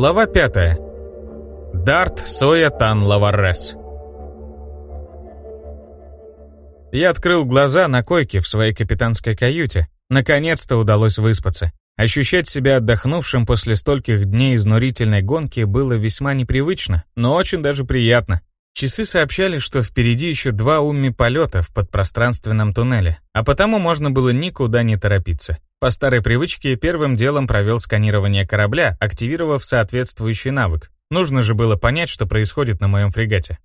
Глава 5. Дарт Соя Тан Лаваррес. Я открыл глаза на койке в своей капитанской каюте. Наконец-то удалось выспаться. Ощущать себя отдохнувшим после стольких дней изнурительной гонки было весьма непривычно, но очень даже приятно. Часы сообщали, что впереди еще два умми полета в подпространственном туннеле, а потому можно было никуда не торопиться. По старой привычке первым делом провел сканирование корабля, активировав соответствующий навык. Нужно же было понять, что происходит на моем фрегате.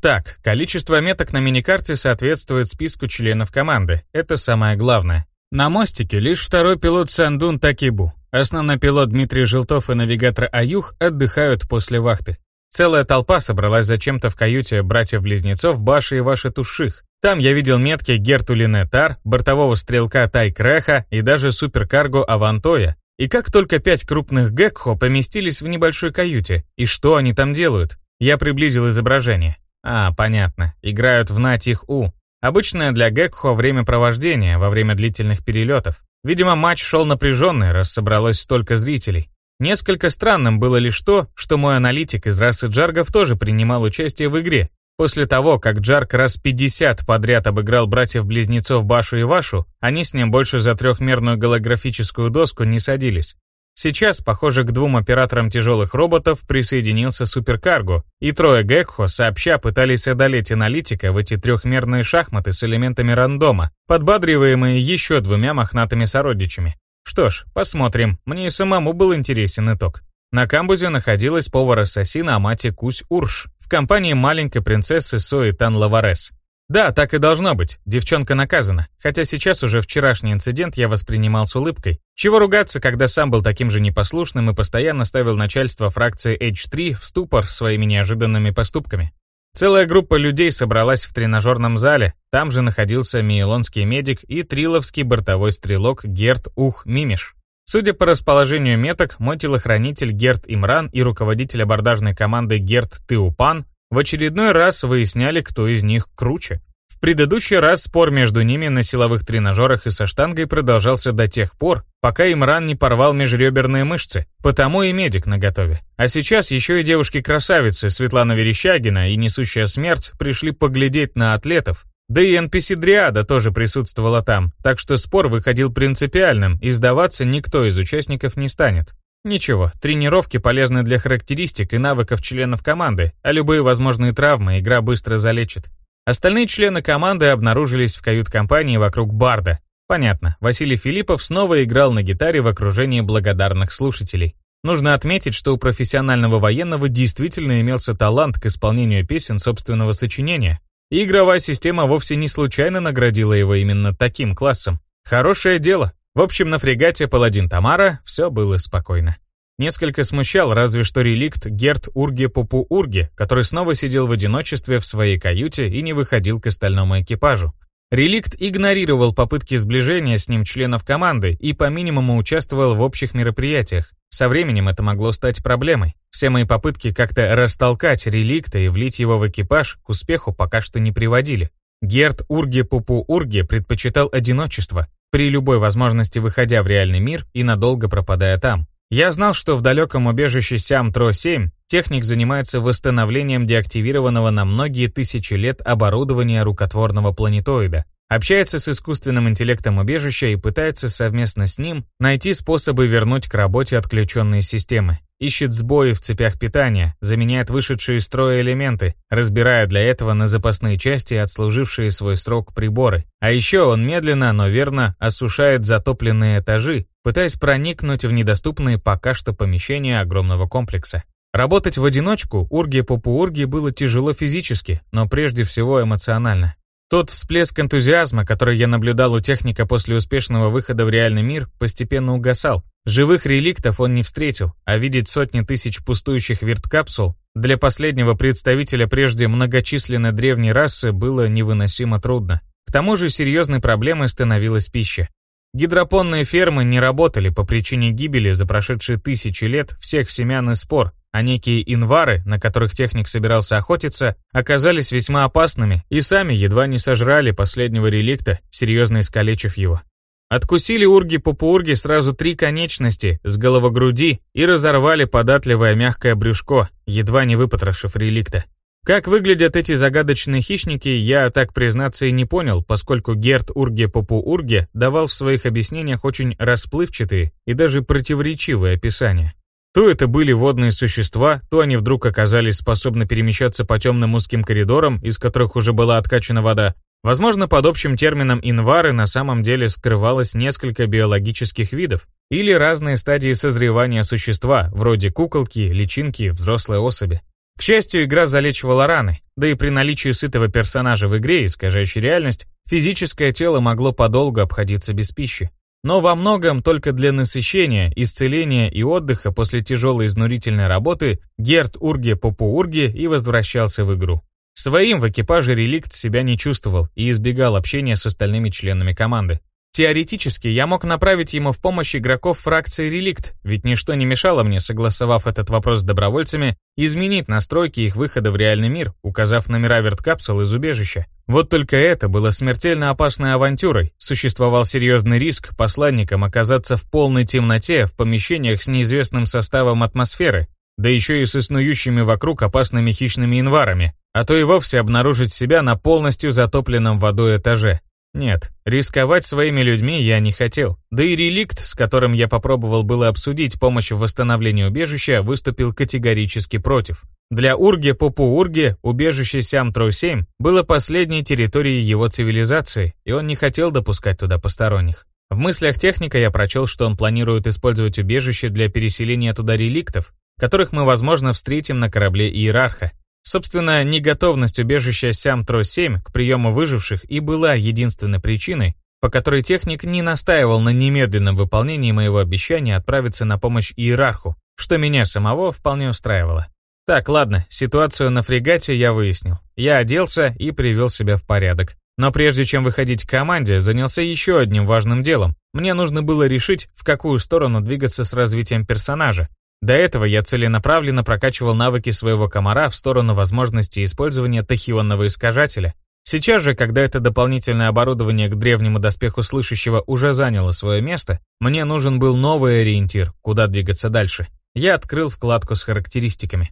Так, количество меток на миникарте соответствует списку членов команды, это самое главное. На мостике лишь второй пилот Сандун Такибу. Основной пилот Дмитрий Желтов и навигатор Аюх отдыхают после вахты. Целая толпа собралась зачем-то в каюте братьев-близнецов Баши и Ваши Туших. Там я видел метки Гертулине Тар, бортового стрелка Тай Креха и даже суперкарго Авантоя. И как только пять крупных Гекхо поместились в небольшой каюте, и что они там делают? Я приблизил изображение. А, понятно, играют в Натих У. Обычное для Гекхо времяпровождение во время длительных перелетов. Видимо, матч шел напряженный, раз собралось столько зрителей. Несколько странным было лишь то, что мой аналитик из расы Джаргов тоже принимал участие в игре. После того, как Джарк раз 50 подряд обыграл братьев-близнецов Башу и Вашу, они с ним больше за трехмерную голографическую доску не садились. Сейчас, похоже, к двум операторам тяжелых роботов присоединился Суперкарго, и трое Гекхо сообща пытались одолеть аналитика в эти трехмерные шахматы с элементами рандома, подбадриваемые еще двумя мохнатыми сородичами. Что ж, посмотрим. Мне и самому был интересен итог. На камбузе находилась повар-ассасин Амати Кусь Урш в компании маленькой принцессы Сои Тан Лаварес. Да, так и должно быть. Девчонка наказана. Хотя сейчас уже вчерашний инцидент я воспринимал с улыбкой. Чего ругаться, когда сам был таким же непослушным и постоянно ставил начальство фракции H3 в ступор своими неожиданными поступками. Целая группа людей собралась в тренажерном зале, там же находился миелонский медик и триловский бортовой стрелок Герт Ух Мимиш. Судя по расположению меток, мой телохранитель Герт Имран и руководитель абордажной команды Герт Тыупан в очередной раз выясняли, кто из них круче предыдущий раз спор между ними на силовых тренажерах и со штангой продолжался до тех пор, пока Имран не порвал межреберные мышцы, потому и медик наготове. А сейчас еще и девушки-красавицы Светлана Верещагина и Несущая Смерть пришли поглядеть на атлетов, да и NPC Дриада тоже присутствовала там, так что спор выходил принципиальным, и сдаваться никто из участников не станет. Ничего, тренировки полезны для характеристик и навыков членов команды, а любые возможные травмы игра быстро залечит. Остальные члены команды обнаружились в кают-компании вокруг Барда. Понятно, Василий Филиппов снова играл на гитаре в окружении благодарных слушателей. Нужно отметить, что у профессионального военного действительно имелся талант к исполнению песен собственного сочинения. И игровая система вовсе не случайно наградила его именно таким классом. Хорошее дело. В общем, на фрегате «Паладин Тамара» все было спокойно. Несколько смущал разве что реликт Герт Урге Пупу Урге, который снова сидел в одиночестве в своей каюте и не выходил к остальному экипажу. Реликт игнорировал попытки сближения с ним членов команды и по минимуму участвовал в общих мероприятиях. Со временем это могло стать проблемой. Все мои попытки как-то растолкать реликта и влить его в экипаж к успеху пока что не приводили. Герт Урге Пупу Урге предпочитал одиночество, при любой возможности выходя в реальный мир и надолго пропадая там. Я знал, что в далеком убежище Сям-Тро-7 техник занимается восстановлением деактивированного на многие тысячи лет оборудования рукотворного планетоида, общается с искусственным интеллектом убежища и пытается совместно с ним найти способы вернуть к работе отключенные системы. Ищет сбои в цепях питания, заменяет вышедшие из строя элементы, разбирая для этого на запасные части отслужившие свой срок приборы. А еще он медленно, но верно осушает затопленные этажи, пытаясь проникнуть в недоступные пока что помещения огромного комплекса. Работать в одиночку Урге Попуурге было тяжело физически, но прежде всего эмоционально. Тот всплеск энтузиазма, который я наблюдал у техника после успешного выхода в реальный мир, постепенно угасал. Живых реликтов он не встретил, а видеть сотни тысяч пустующих вирткапсул для последнего представителя прежде многочисленной древней расы было невыносимо трудно. К тому же серьезной проблемой становилась пища. Гидропонные фермы не работали по причине гибели за прошедшие тысячи лет всех семян и спор, а некие инвары, на которых техник собирался охотиться, оказались весьма опасными и сами едва не сожрали последнего реликта, серьезно искалечив его. Откусили урги-попуурги сразу три конечности с головогруди и разорвали податливое мягкое брюшко, едва не выпотрошив реликта. Как выглядят эти загадочные хищники, я, так признаться, и не понял, поскольку Герт Урге Попу Урге давал в своих объяснениях очень расплывчатые и даже противоречивые описания. То это были водные существа, то они вдруг оказались способны перемещаться по темным узким коридорам, из которых уже была откачана вода, Возможно, под общим термином инвары на самом деле скрывалось несколько биологических видов или разные стадии созревания существа, вроде куколки, личинки, взрослой особи. К счастью, игра залечивала раны, да и при наличии сытого персонажа в игре, искажающей реальность, физическое тело могло подолгу обходиться без пищи. Но во многом только для насыщения, исцеления и отдыха после тяжелой изнурительной работы Герт Урге Попу Урге и возвращался в игру. Своим в экипаже реликт себя не чувствовал и избегал общения с остальными членами команды. Теоретически я мог направить ему в помощь игроков фракции реликт, ведь ничто не мешало мне, согласовав этот вопрос с добровольцами, изменить настройки их выхода в реальный мир, указав номера верткапсул из убежища. Вот только это было смертельно опасной авантюрой. Существовал серьезный риск посланникам оказаться в полной темноте в помещениях с неизвестным составом атмосферы, да еще и со снующими вокруг опасными хищными инварами, а то и вовсе обнаружить себя на полностью затопленном водой этаже. Нет, рисковать своими людьми я не хотел. Да и реликт, с которым я попробовал было обсудить помощь в восстановлении убежища, выступил категорически против. Для Урги Попу Урги убежище Сям-Трой-7 было последней территорией его цивилизации, и он не хотел допускать туда посторонних. В мыслях техника я прочел, что он планирует использовать убежище для переселения туда реликтов, которых мы, возможно, встретим на корабле Иерарха. Собственно, неготовность убежища Сям-Тро-7 к приему выживших и была единственной причиной, по которой техник не настаивал на немедленном выполнении моего обещания отправиться на помощь иерарху, что меня самого вполне устраивало. Так, ладно, ситуацию на фрегате я выяснил. Я оделся и привел себя в порядок. Но прежде чем выходить к команде, занялся еще одним важным делом. Мне нужно было решить, в какую сторону двигаться с развитием персонажа, до этого я целенаправленно прокачивал навыки своего комара в сторону возможности использования тахионного искажателя. Сейчас же, когда это дополнительное оборудование к древнему доспеху слышащего уже заняло свое место, мне нужен был новый ориентир, куда двигаться дальше. Я открыл вкладку с характеристиками.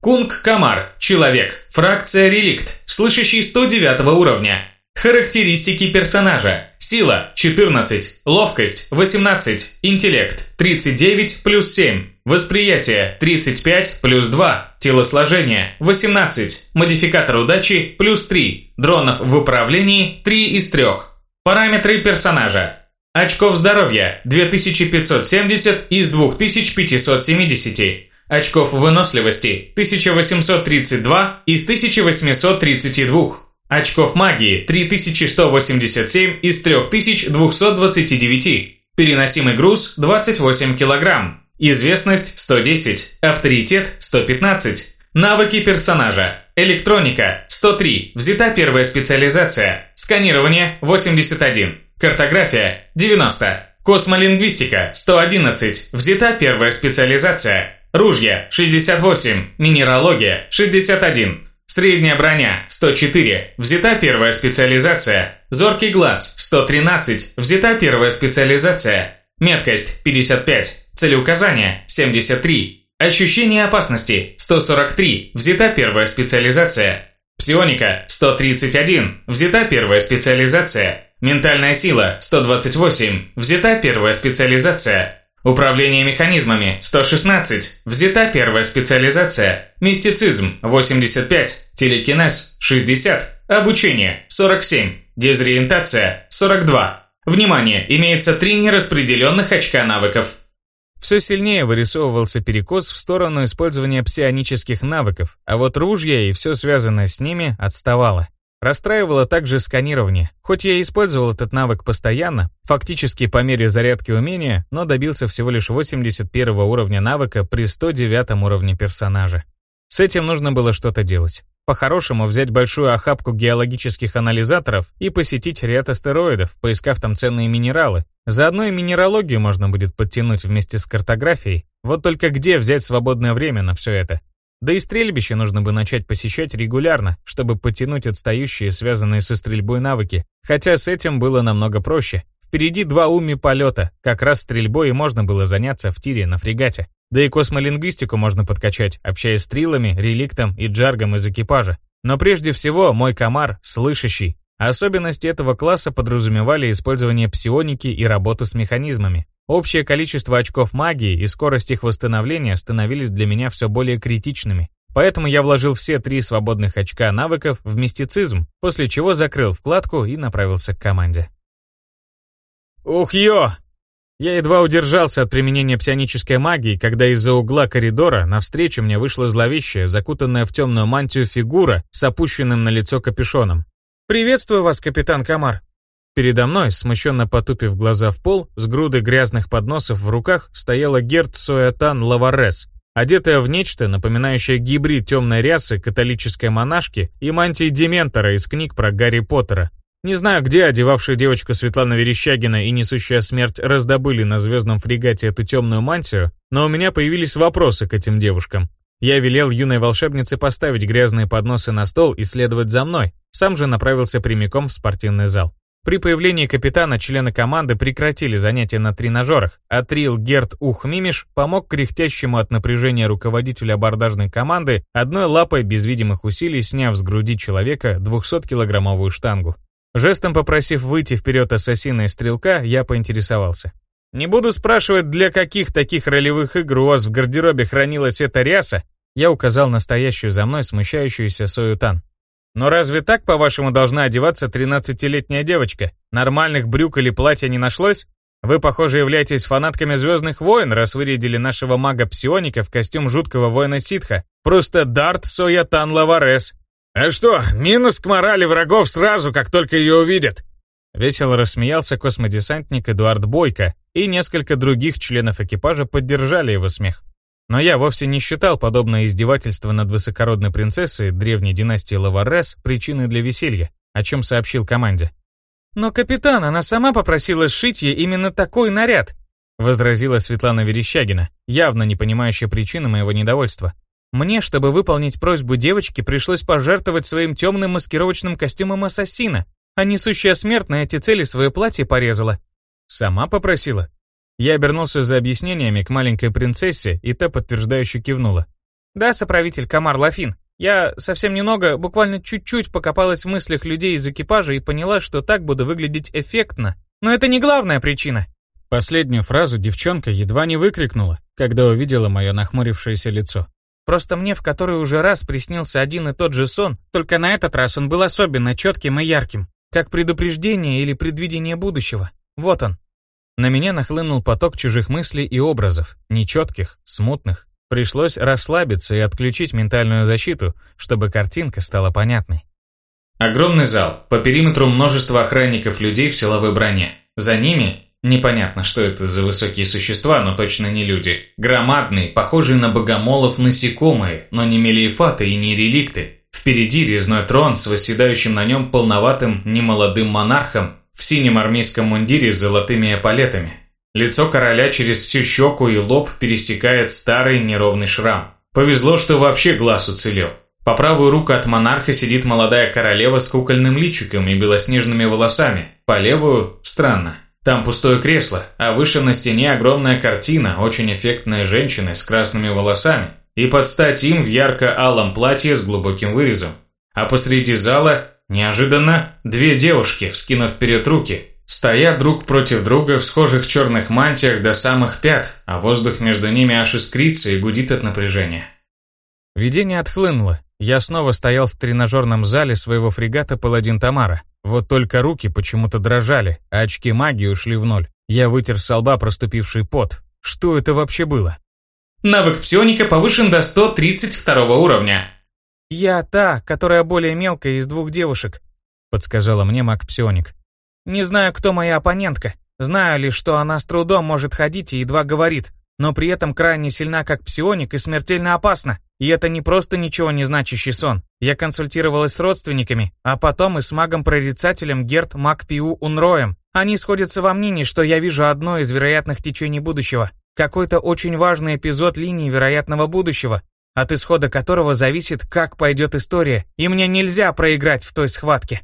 Кунг Камар, человек, фракция реликт, слышащий 109 уровня. Характеристики персонажа. Сила 14, ловкость 18, интеллект 39 плюс 7, восприятие 35 плюс 2, телосложение 18, модификатор удачи плюс 3, дронов в управлении 3 из 3. Параметры персонажа. Очков здоровья 2570 из 2570. Очков выносливости 1832 из 1832. Очков магии 3187 из 3229. Переносимый груз 28 килограмм. Известность 110. Авторитет 115. Навыки персонажа. Электроника 103. Взята первая специализация. Сканирование 81. Картография 90. Космолингвистика 111. Взята первая специализация. Ружья 68. Минералогия 61. Средняя броня – 104, взята первая специализация. Зоркий глаз – 113, взята первая специализация. Меткость – 55, целеуказание – 73. Ощущение опасности – 143, взята первая специализация. Псионика – 131, взята первая специализация. Ментальная сила – 128, взята первая специализация. Управление механизмами – 116, взята первая специализация. Мистицизм – 85, телекинез – 60, обучение – 47, дезориентация – 42. Внимание, имеется три нераспределенных очка навыков. Все сильнее вырисовывался перекос в сторону использования псионических навыков, а вот ружья и все связанное с ними отставало. Расстраивало также сканирование. Хоть я использовал этот навык постоянно, фактически по мере зарядки умения, но добился всего лишь 81 уровня навыка при 109 уровне персонажа. С этим нужно было что-то делать. По-хорошему взять большую охапку геологических анализаторов и посетить ряд астероидов, поискав там ценные минералы. Заодно и минералогию можно будет подтянуть вместе с картографией. Вот только где взять свободное время на все это? Да и стрельбище нужно бы начать посещать регулярно, чтобы подтянуть отстающие, связанные со стрельбой навыки. Хотя с этим было намного проще. Впереди два уми полета, как раз стрельбой и можно было заняться в тире на фрегате. Да и космолингвистику можно подкачать, общаясь с трилами, реликтом и джаргом из экипажа. Но прежде всего, мой комар – слышащий. Особенности этого класса подразумевали использование псионики и работу с механизмами. Общее количество очков магии и скорость их восстановления становились для меня все более критичными. Поэтому я вложил все три свободных очка навыков в мистицизм, после чего закрыл вкладку и направился к команде. «Ух, ё!» Я едва удержался от применения псионической магии, когда из-за угла коридора навстречу мне вышла зловещая, закутанная в темную мантию фигура с опущенным на лицо капюшоном. «Приветствую вас, капитан Камар!» Передо мной, смущенно потупив глаза в пол, с грудой грязных подносов в руках, стояла Герт Соятан Лаварес, одетая в нечто, напоминающее гибрид темной рясы католической монашки и мантии Дементора из книг про Гарри Поттера, не знаю, где одевавшая девочка Светлана Верещагина и несущая смерть раздобыли на звездном фрегате эту темную мантию, но у меня появились вопросы к этим девушкам. Я велел юной волшебнице поставить грязные подносы на стол и следовать за мной, сам же направился прямиком в спортивный зал. При появлении капитана члены команды прекратили занятия на тренажерах, а Трил Герт Ух Мимиш помог кряхтящему от напряжения руководителю абордажной команды одной лапой без видимых усилий сняв с груди человека 200-килограммовую штангу. Жестом попросив выйти вперед ассасина и стрелка, я поинтересовался. «Не буду спрашивать, для каких таких ролевых игр у вас в гардеробе хранилась эта ряса?» Я указал настоящую за мной смущающуюся Соютан. «Но разве так, по-вашему, должна одеваться 13-летняя девочка? Нормальных брюк или платья не нашлось? Вы, похоже, являетесь фанатками Звездных войн, раз вырядили нашего мага-псионика в костюм жуткого воина ситха. Просто Дарт Соятан Лаварес, «А что, минус к морали врагов сразу, как только ее увидят?» Весело рассмеялся космодесантник Эдуард Бойко, и несколько других членов экипажа поддержали его смех. Но я вовсе не считал подобное издевательство над высокородной принцессой древней династии Лаварес причиной для веселья, о чем сообщил команде. «Но, капитан, она сама попросила сшить ей именно такой наряд», возразила Светлана Верещагина, явно не понимающая причины моего недовольства. Мне, чтобы выполнить просьбу девочки, пришлось пожертвовать своим темным маскировочным костюмом ассасина, а несущая смерть на эти цели свое платье порезала. Сама попросила. Я обернулся за объяснениями к маленькой принцессе, и та подтверждающе кивнула. «Да, соправитель Камар Лафин. Я совсем немного, буквально чуть-чуть покопалась в мыслях людей из экипажа и поняла, что так буду выглядеть эффектно. Но это не главная причина». Последнюю фразу девчонка едва не выкрикнула, когда увидела мое нахмурившееся лицо. Просто мне в который уже раз приснился один и тот же сон, только на этот раз он был особенно четким и ярким, как предупреждение или предвидение будущего. Вот он. На меня нахлынул поток чужих мыслей и образов, нечетких, смутных. Пришлось расслабиться и отключить ментальную защиту, чтобы картинка стала понятной. Огромный зал, по периметру множество охранников людей в силовой броне. За ними Непонятно, что это за высокие существа, но точно не люди. Громадные, похожие на богомолов насекомые, но не мелиефаты и не реликты. Впереди резной трон с восседающим на нем полноватым, немолодым монархом в синем армейском мундире с золотыми эполетами. Лицо короля через всю щеку и лоб пересекает старый неровный шрам. Повезло, что вообще глаз уцелел. По правую руку от монарха сидит молодая королева с кукольным личиком и белоснежными волосами. По левую – странно. Там пустое кресло, а выше на стене огромная картина, очень эффектная женщины с красными волосами, и под стать им в ярко-алом платье с глубоким вырезом. А посреди зала, неожиданно, две девушки, вскинув вперед руки, стоят друг против друга в схожих черных мантиях до самых пят, а воздух между ними аж искрится и гудит от напряжения. Видение отхлынуло. Я снова стоял в тренажерном зале своего фрегата «Паладин Тамара». Вот только руки почему-то дрожали, а очки магии ушли в ноль. Я вытер с лба проступивший пот. Что это вообще было? Навык псионика повышен до 132 уровня. «Я та, которая более мелкая из двух девушек», — подсказала мне маг-псионик. «Не знаю, кто моя оппонентка. Знаю лишь, что она с трудом может ходить и едва говорит, но при этом крайне сильна как псионик и смертельно опасна. И это не просто ничего не значащий сон. Я консультировалась с родственниками, а потом и с магом-прорицателем Герт Макпиу Унроем. Они сходятся во мнении, что я вижу одно из вероятных течений будущего. Какой-то очень важный эпизод линии вероятного будущего, от исхода которого зависит, как пойдет история, и мне нельзя проиграть в той схватке.